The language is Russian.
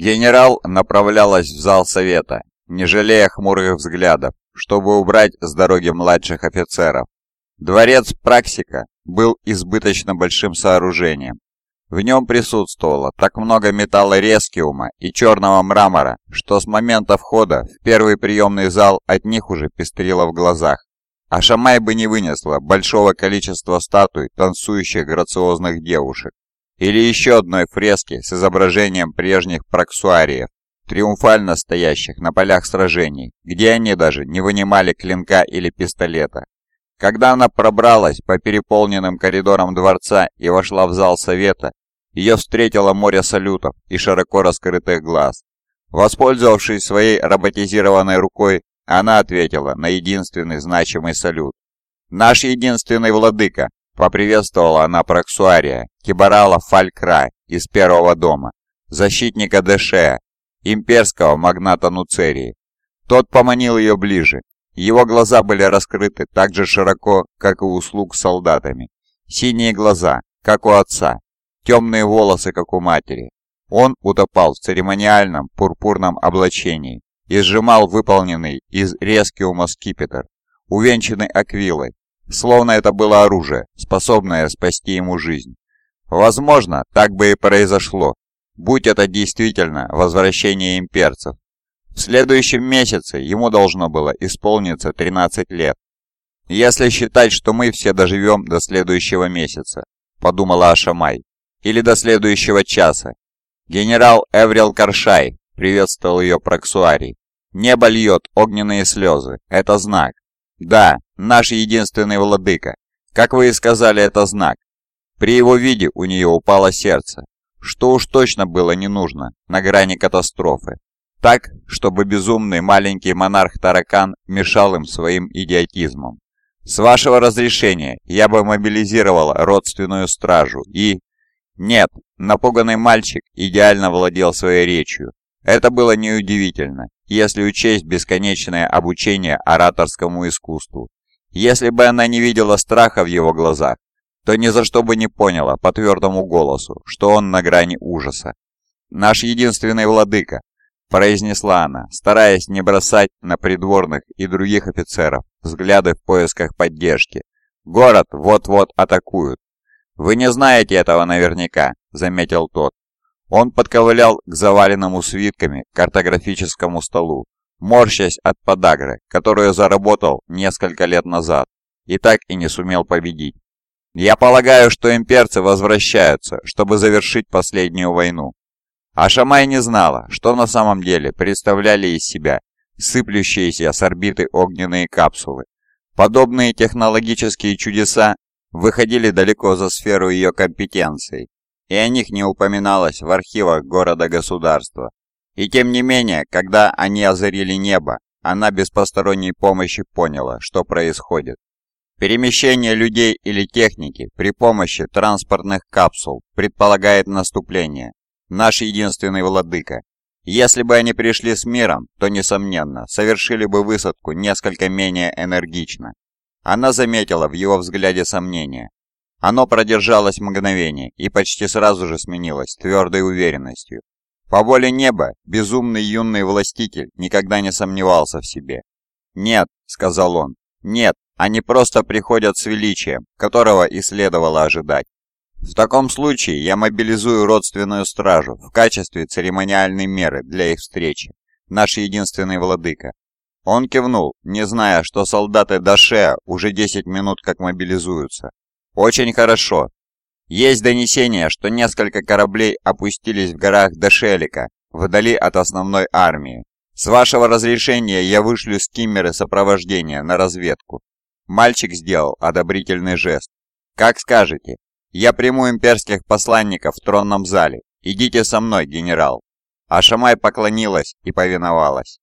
Генерал направлялась в зал совета, не жалея хмурых взглядов, чтобы убрать с дороги младших офицеров. Дворец Праксика был избыточно большим сооружением. В нем присутствовало так много металла рескиума и черного мрамора, что с момента входа в первый приемный зал от них уже пестрило в глазах. А Шамай бы не вынесла большого количества статуй танцующих грациозных девушек. Или еще одной фрески с изображением прежних проксуариев, триумфально стоящих на полях сражений, где они даже не вынимали клинка или пистолета. Когда она пробралась по переполненным коридорам дворца и вошла в зал совета, ее встретило море салютов и широко раскрытых глаз. Воспользовавшись своей роботизированной рукой, она ответила на единственный значимый салют. «Наш единственный владыка!» — поприветствовала она Проксуария, Кибарала Фалькра из Первого дома, защитника Дэшея, имперского магната Нуцерии. Тот поманил ее ближе, его глаза были раскрыты так же широко, как и у слуг с солдатами. Синие глаза, как у отца, темные волосы, как у матери. Он утопал в церемониальном пурпурном облачении и сжимал выполненный из рескиума скипетр, увенчанный аквилой, словно это было оружие, способное спасти ему жизнь. Возможно, так бы и произошло, будь это действительно возвращение имперцев, в следующем месяце ему должно было исполниться 13 лет. «Если считать, что мы все доживем до следующего месяца», — подумала Ашамай, — «или до следующего часа». Генерал Эврил Каршай приветствовал ее Проксуарий. «Небо льет огненные слезы. Это знак. Да, наш единственный владыка. Как вы и сказали, это знак. При его виде у нее упало сердце, что уж точно было не нужно, на грани катастрофы. Так, чтобы безумный маленький монарх-таракан мешал им своим идиотизмом. С вашего разрешения я бы мобилизировала родственную стражу и... Нет, напуганный мальчик идеально владел своей речью. Это было неудивительно, если учесть бесконечное обучение ораторскому искусству. Если бы она не видела страха в его глазах, то ни за что бы не поняла по твердому голосу, что он на грани ужаса. Наш единственный владыка, произнесла она, стараясь не бросать на придворных и других офицеров взгляды в поисках поддержки. «Город вот-вот атакуют». «Вы не знаете этого наверняка», — заметил тот. Он подковылял к заваленному свитками картографическому столу, морщась от подагры, которую заработал несколько лет назад, и так и не сумел победить. «Я полагаю, что имперцы возвращаются, чтобы завершить последнюю войну. А Шамай не знала, что на самом деле представляли из себя сыплющиеся с орбиты огненные капсулы. Подобные технологические чудеса выходили далеко за сферу ее компетенций, и о них не упоминалось в архивах города-государства. И тем не менее, когда они озарили небо, она без посторонней помощи поняла, что происходит. Перемещение людей или техники при помощи транспортных капсул предполагает наступление, наш единственный владыка. Если бы они пришли с миром, то, несомненно, совершили бы высадку несколько менее энергично. Она заметила в его взгляде сомнение. Оно продержалось мгновение и почти сразу же сменилось твердой уверенностью. По воле неба, безумный юный властитель никогда не сомневался в себе. «Нет», — сказал он, — «нет, они просто приходят с величием, которого и следовало ожидать. В таком случае я мобилизую родственную стражу в качестве церемониальной меры для их встречи. Наш единственный владыка. Он кивнул, не зная, что солдаты Дашеа уже 10 минут как мобилизуются. Очень хорошо. Есть донесение, что несколько кораблей опустились в горах Дашелика, вдали от основной армии. С вашего разрешения я вышлю скиммеры сопровождения на разведку. Мальчик сделал одобрительный жест. Как скажете. Я приму имперских посланников в тронном зале. Идите со мной, генерал». А Шамай поклонилась и повиновалась.